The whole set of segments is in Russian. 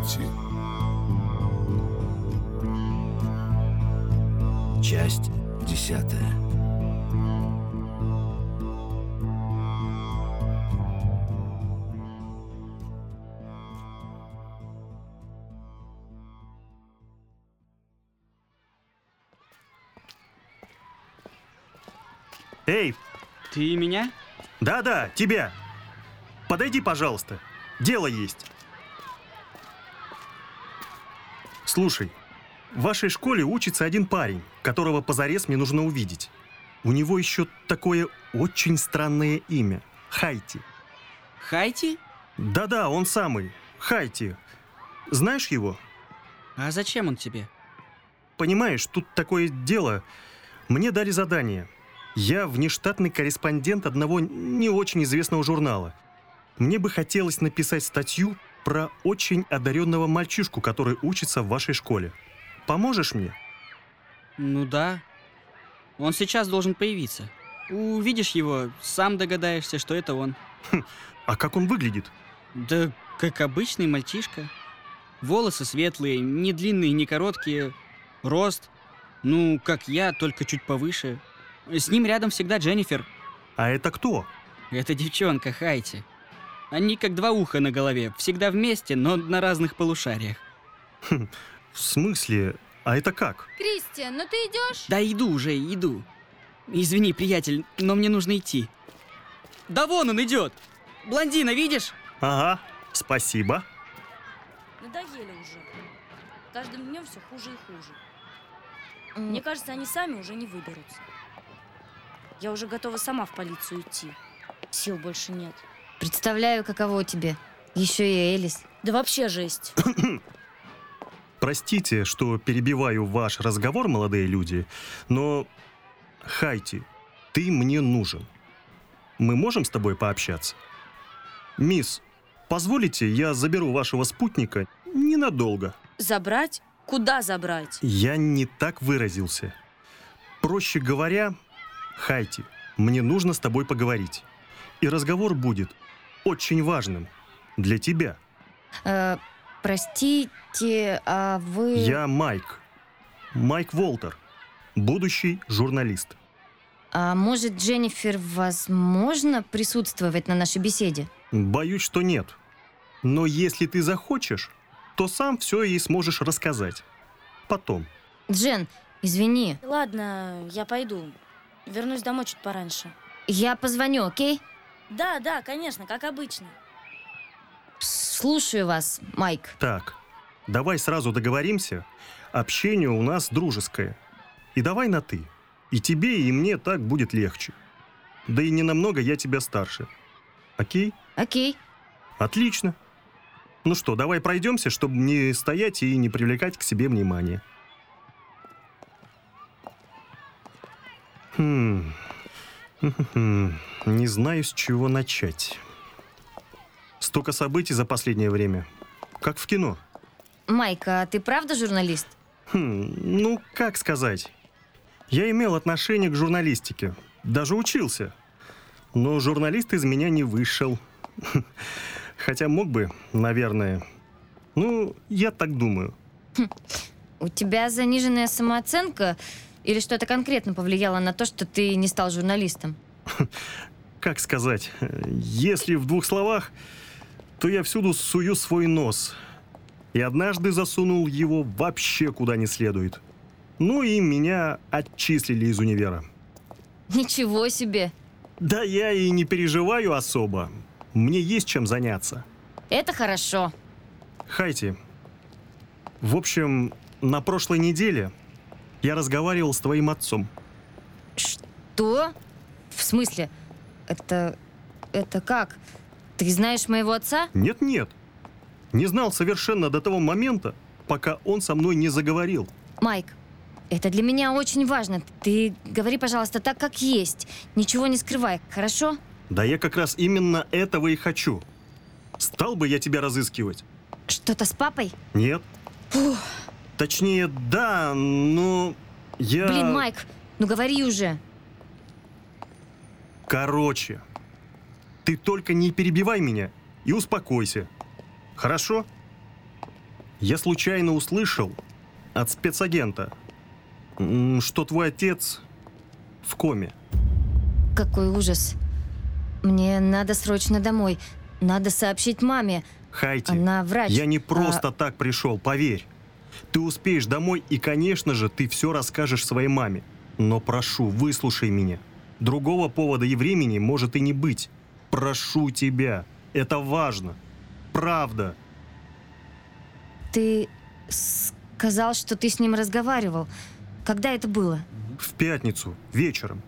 Хайти. Часть десятая. Эй, Ты меня? да-да, тебя. Подойди, пожалуйста. Дело есть. Слушай, в вашей школе учится один парень, которого позарез мне нужно увидеть. У него еще такое очень странное имя. Хайти. Хайти? Да-да, он самый. Хайти. Знаешь его? А зачем он тебе? Понимаешь, тут такое дело. Мне дали задание. Я внештатный корреспондент одного не очень известного журнала. Мне бы хотелось написать статью про очень одаренного мальчишку, который учится в вашей школе. Поможешь мне? Ну да. Он сейчас должен появиться. Увидишь его, сам догадаешься, что это он. А как он выглядит? Да как обычный мальчишка. Волосы светлые, не длинные, не короткие. Рост. Ну, как я, только чуть повыше. С ним рядом всегда Дженнифер. А это кто? Это девчонка Хайти. Они как два уха на голове, всегда вместе, но на разных полушариях. В смысле? А это как? Кристиан, ну ты идешь? Да иду уже, иду. Извини, приятель, но мне нужно идти. Да вон он идет! Блондина, видишь? Ага, спасибо. Надоели уже. Каждым днем все хуже и хуже. Мне кажется, они сами уже не выберутся. Я уже готова сама в полицию идти. Сил больше нет. Представляю, каково тебе. Еще и Элис. Да вообще жесть. Простите, что перебиваю ваш разговор, молодые люди, но... Хайти, ты мне нужен. Мы можем с тобой пообщаться? Мисс, позволите, я заберу вашего спутника ненадолго. Забрать? Куда забрать? Я не так выразился. Проще говоря, Хайти, мне нужно с тобой поговорить. И разговор будет очень важным для тебя. Э, простите, а вы... Я Майк. Майк Волтер, будущий журналист. А может, Дженнифер, возможно присутствовать на нашей беседе? Боюсь, что нет. Но если ты захочешь, то сам все ей сможешь рассказать. Потом. Джен, извини, Ладно, я пойду. Вернусь домой чуть пораньше. я позвоню, окей? Да, да, конечно, как обычно. Слушаю вас, Майк. Так, давай сразу договоримся. Общение у нас дружеское. И давай на «ты». И тебе, и мне так будет легче. Да и не намного я тебя старше. Окей? Окей. Отлично. Ну что, давай пройдемся, чтобы не стоять и не привлекать к себе внимания. Хм. Хм. Не знаю, с чего начать. Столько событий за последнее время. Как в кино. Майк, а ты правда журналист? Хм, ну, как сказать? Я имел отношение к журналистике. Даже учился. Но журналист из меня не вышел. Хотя мог бы, наверное. Ну, я так думаю. У тебя заниженная самооценка или что-то конкретно повлияло на то, что ты не стал журналистом? Как сказать? Если в двух словах, то я всюду сую свой нос. И однажды засунул его вообще куда не следует. Ну и меня отчислили из универа. Ничего себе! Да я и не переживаю особо. Мне есть чем заняться. Это хорошо. Хайти, в общем, на прошлой неделе я разговаривал с твоим отцом. Что? В смысле? Это... это как? Ты знаешь моего отца? Нет-нет, не знал совершенно до того момента, пока он со мной не заговорил. Майк, это для меня очень важно. Ты говори, пожалуйста, так, как есть. Ничего не скрывай, хорошо? Да я как раз именно этого и хочу. Стал бы я тебя разыскивать? Что-то с папой? Нет. Точнее, да, но я... Блин, Майк, ну говори уже. Короче, ты только не перебивай меня и успокойся. Хорошо? Я случайно услышал от спецагента, что твой отец в коме. Какой ужас. Мне надо срочно домой. Надо сообщить маме. Хайти, Она врач. я не А, просто так пришел, поверь. Ты успеешь домой, и, конечно же, ты все расскажешь своей маме. Но прошу, выслушай меня. Другого повода и времени может и не быть. Прошу тебя. Это важно. Правда. Ты сказал, что ты с ним разговаривал. Когда это было? В пятницу, вечером.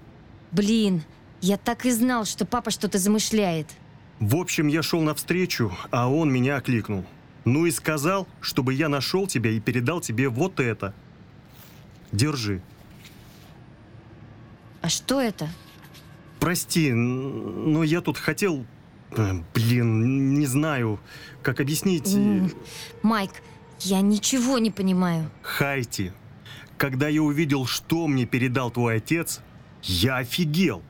Блин, я так и знал, что папа что-то замышляет. В общем, я шел навстречу, а он меня окликнул. Ну и сказал, чтобы я нашел тебя и передал тебе вот это. Держи. А что это? Прости, но я тут хотел... э, Блин, не знаю, как объяснить. Майк, я ничего не понимаю. Хайти, когда я увидел, что мне передал твой отец, я офигел.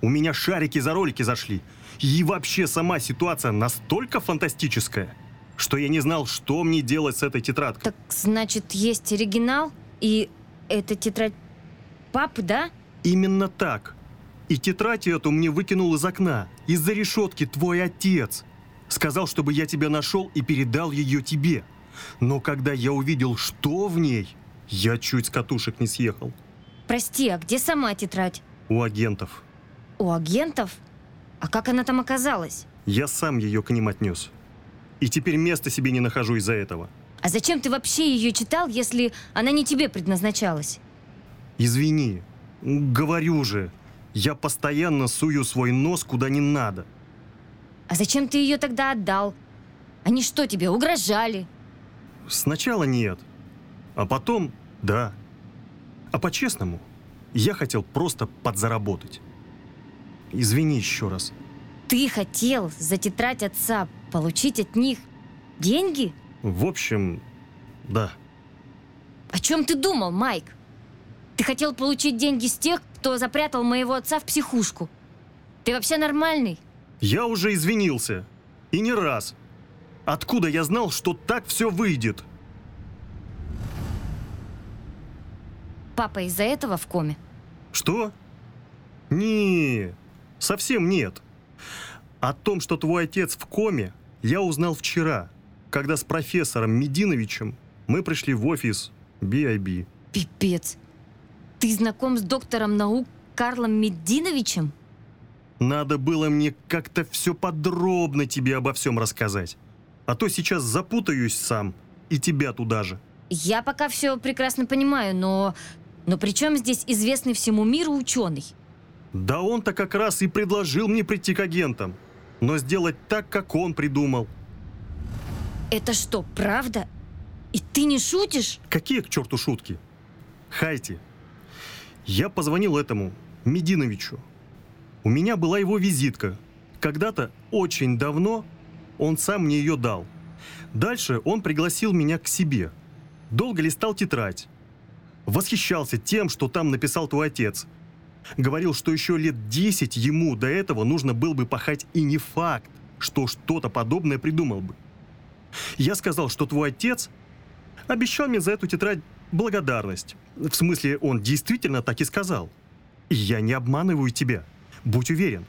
У меня шарики за ролики зашли. И вообще сама ситуация настолько фантастическая, что я не знал, что мне делать с этой тетрадкой. Так значит, есть оригинал? И это тетрадь папы, да? Именно так. И тетрадь эту мне выкинул из окна. Из-за решетки твой отец. Сказал, чтобы я тебя нашел и передал ее тебе. Но когда я увидел, что в ней, я чуть с катушек не съехал. Прости, а где сама тетрадь? У агентов. У агентов? А как она там оказалась? Я сам ее к ним отнес. И теперь места себе не нахожу из-за этого. А зачем ты вообще ее читал, если она не тебе предназначалась? Извини. Говорю же, я постоянно сую свой нос куда не надо. А зачем ты ее тогда отдал? Они что, тебе угрожали? Сначала нет, а потом да. А по-честному, я хотел просто подзаработать. Извини еще раз. Ты хотел за тетрадь отца получить от них деньги? В общем, да. О чем ты думал, Майк? Ты хотел получить деньги с тех, кто запрятал моего отца в психушку. Ты вообще нормальный? Я уже извинился. И не раз. Откуда я знал, что так все выйдет? Папа из-за этого в коме? Что? Не, совсем нет. О том, что твой отец в коме, я узнал вчера, когда с профессором Мединовичем мы пришли в офис BIB. Пипец. Ты знаком с доктором наук Карлом Мединовичем? Надо было мне как-то все подробно тебе обо всем рассказать. А то сейчас запутаюсь сам, и тебя туда же. Я пока все прекрасно понимаю, но... Но при чем здесь известный всему миру ученый? Да он-то как раз и предложил мне прийти к агентам. Но сделать так, как он придумал. Это что, правда? И ты не шутишь? Какие к черту шутки? Хайти, я позвонил этому, Мединовичу. У меня была его визитка. Когда-то, очень давно, он сам мне ее дал. Дальше он пригласил меня к себе. Долго листал тетрадь. Восхищался тем, что там написал твой отец. Говорил, что еще лет 10 ему до этого нужно было бы пахать, и не факт, что что-то подобное придумал бы. Я сказал, что твой отец обещал мне за эту тетрадь благодарность. В смысле, он действительно так и сказал. И я не обманываю тебя. Будь уверен.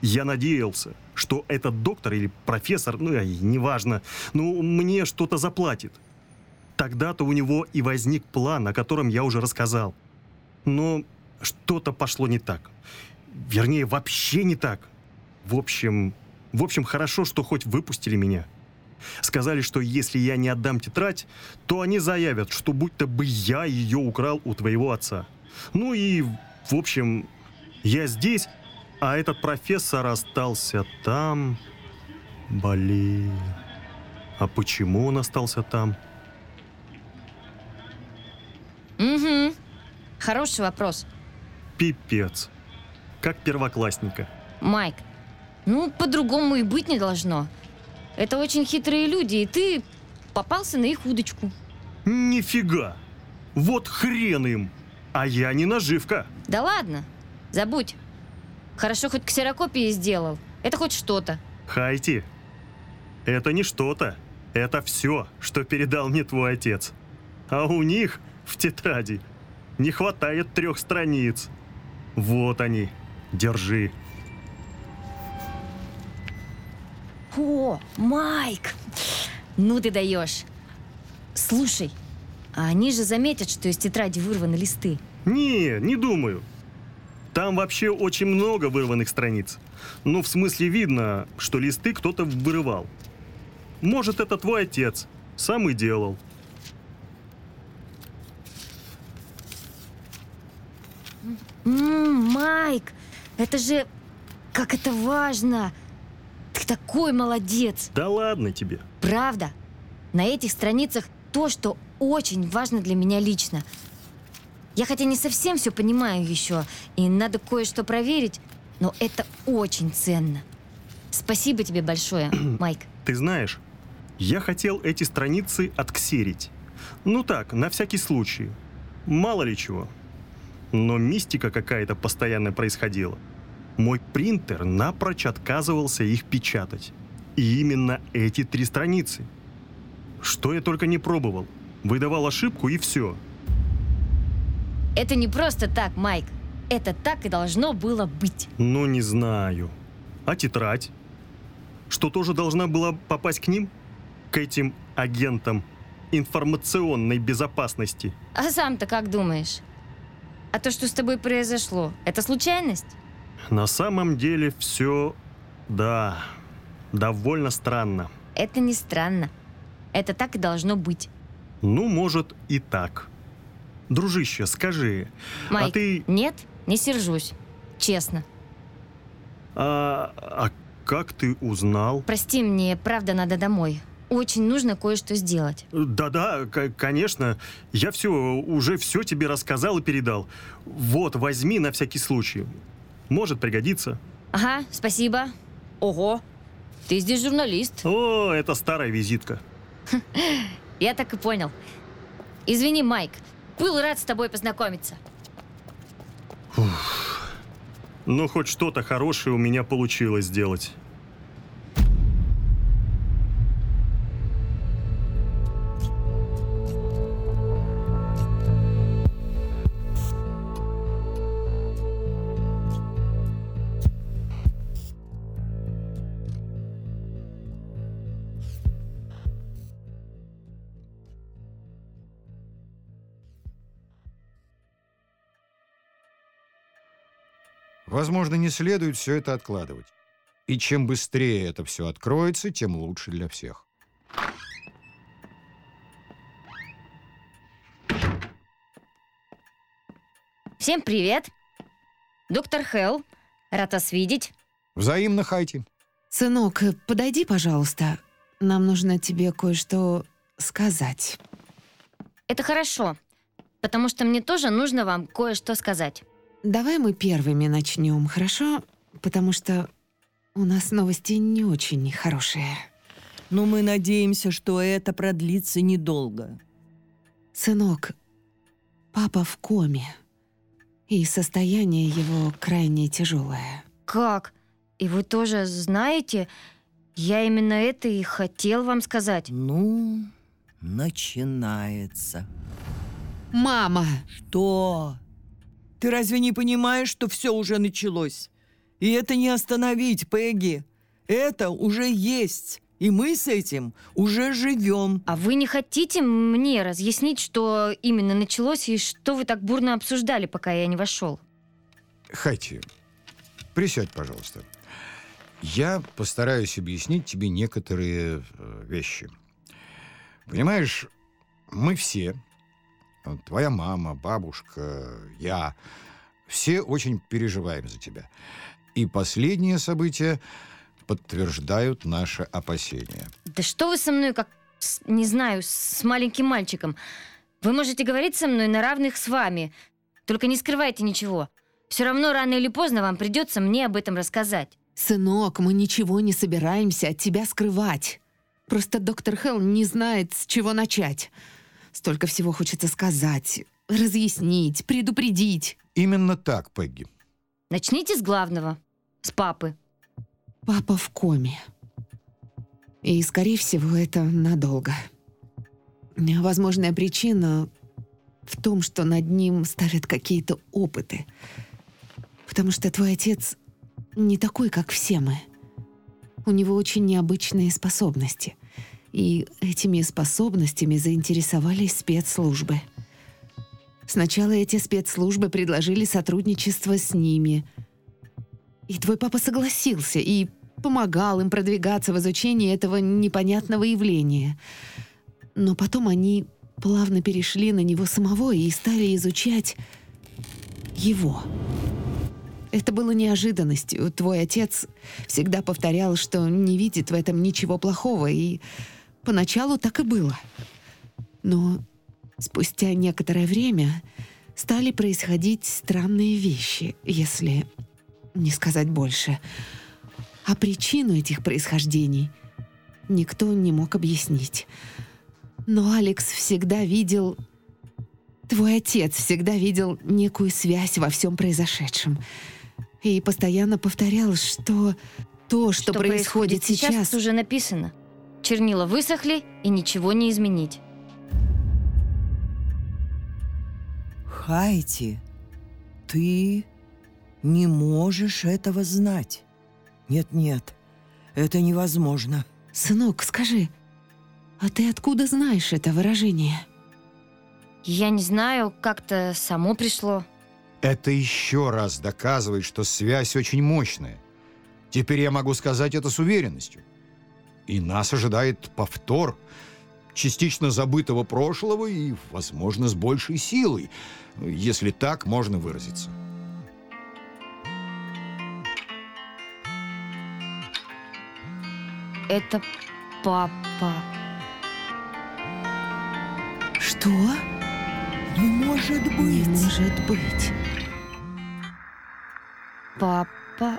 Я надеялся, что этот доктор или профессор, ну, неважно, ну, мне что-то заплатит. Тогда-то у него и возник план, о котором я уже рассказал. Но что-то пошло не так. Вернее, вообще не так. В общем, в общем, хорошо, что хоть выпустили меня. Сказали, что если я не отдам тетрадь, то они заявят, что будто бы я ее украл у твоего отца. Ну и, в общем, я здесь, а этот профессор остался там. Блин. А почему он остался там? Угу. Хороший вопрос. Пипец. Как первоклассника. Майк, ну, по-другому и быть не должно. Это очень хитрые люди, и ты попался на их удочку. Нифига! Вот хрен им! А я не наживка. Да ладно, забудь. Хорошо, хоть ксерокопии сделал. Это хоть что-то. Хайти, это не что-то. Это все, что передал мне твой отец. А у них в тетради не хватает трех страниц. Вот они. Держи. О, Майк! Ну ты даешь. Слушай, а они же заметят, что из тетради вырваны листы. Не, не думаю. Там вообще очень много вырванных страниц. Ну, в смысле видно, что листы кто-то вырывал. Может, это твой отец. Сам и делал. М, Майк, это же... Как это важно! Ты такой молодец! Да ладно тебе. Правда. На этих страницах то, что очень важно для меня лично. Я хотя не совсем все понимаю еще, и надо кое-что проверить, но это очень ценно. Спасибо тебе большое, Майк. Ты знаешь, я хотел эти страницы отксерить. Ну так, на всякий случай. Мало ли чего. Но мистика какая-то постоянно происходила. Мой принтер напрочь отказывался их печатать. И именно эти три страницы. Что я только не пробовал. Выдавал ошибку и все. Это не просто так, Майк. Это так и должно было быть. Ну, не знаю. А тетрадь? Что тоже должна была попасть к ним? К этим агентам информационной безопасности? А сам-то как думаешь? А то, что с тобой произошло, это случайность? На самом деле все, да, довольно странно. Это не странно. Это так и должно быть. Ну, может, и так. Дружище, скажи, Майк, а ты... нет, не сержусь. Честно. А, а как ты узнал? Прости, мне правда надо домой. Очень нужно кое-что сделать. Да-да, конечно. Я все, уже все тебе рассказал и передал. Вот, возьми на всякий случай. Может пригодиться. Ага, спасибо. Ого, ты здесь журналист. О, это старая визитка. Я так и понял. Извини, Майк. Был рад с тобой познакомиться. Ну, хоть что-то хорошее у меня получилось сделать. Возможно, не следует все это откладывать. И чем быстрее это все откроется, тем лучше для всех. Всем привет. Доктор Хелл. Рад вас видеть. Взаимно, Хайти. Сынок, подойди, пожалуйста. Нам нужно тебе кое-что сказать. Это хорошо, потому что мне тоже нужно вам кое-что сказать. Давай мы первыми начнем, хорошо? Потому что у нас новости не очень хорошие. Но мы надеемся, что это продлится недолго. Сынок, папа в коме. И состояние его крайне тяжелое. Как? И вы тоже знаете? Я именно это и хотел вам сказать. Ну, начинается. Мама! Что? Ты разве не понимаешь, что все уже началось? И это не остановить, Пегги. Это уже есть. И мы с этим уже живем. А вы не хотите мне разъяснить, что именно началось и что вы так бурно обсуждали, пока я не вошел? Хайти, присядь, пожалуйста. Я постараюсь объяснить тебе некоторые э, вещи. Понимаешь, мы все, твоя мама, бабушка, я, все очень переживаем за тебя. И последние события подтверждают наши опасения. Да что вы со мной, как, с- не знаю, с маленьким мальчиком? Вы можете говорить со мной на равных с вами. Только не скрывайте ничего. Все равно рано или поздно вам придется мне об этом рассказать. Сынок, мы ничего не собираемся от тебя скрывать. Просто доктор Хелл не знает, с чего начать. Столько всего хочется сказать, разъяснить, предупредить. Именно так, Пегги. Начните с главного. С папы. Папа в коме. И, скорее всего, это надолго. Возможная причина в том, что над ним ставят какие-то опыты. Потому что твой отец не такой, как все мы. У него очень необычные способности. И этими способностями заинтересовались спецслужбы. Сначала эти спецслужбы предложили сотрудничество с ними. И твой папа согласился и помогал им продвигаться в изучении этого непонятного явления. Но потом они плавно перешли на него самого и стали изучать его. Это было неожиданностью. Твой отец всегда повторял, что не видит в этом ничего плохого, и поначалу так и было. Но спустя некоторое время стали происходить странные вещи, если не сказать больше. А причину этих происхождений никто не мог объяснить. Но Алекс всегда видел... Твой отец всегда видел некую связь во всем произошедшем. И постоянно повторял, что то, что, Что происходит, сейчас... уже написано. Чернила высохли, и ничего не изменить. Хайти, ты не можешь этого знать. Нет-нет, это невозможно. Сынок, скажи, а ты откуда знаешь это выражение? Я не знаю, как-то само пришло. Это еще раз доказывает, что связь очень мощная. Теперь я могу сказать это с уверенностью. И нас ожидает повтор частично забытого прошлого и, возможно, с большей силой, если так можно выразиться. Это папа. Что? Не может быть. Не может быть. Папа.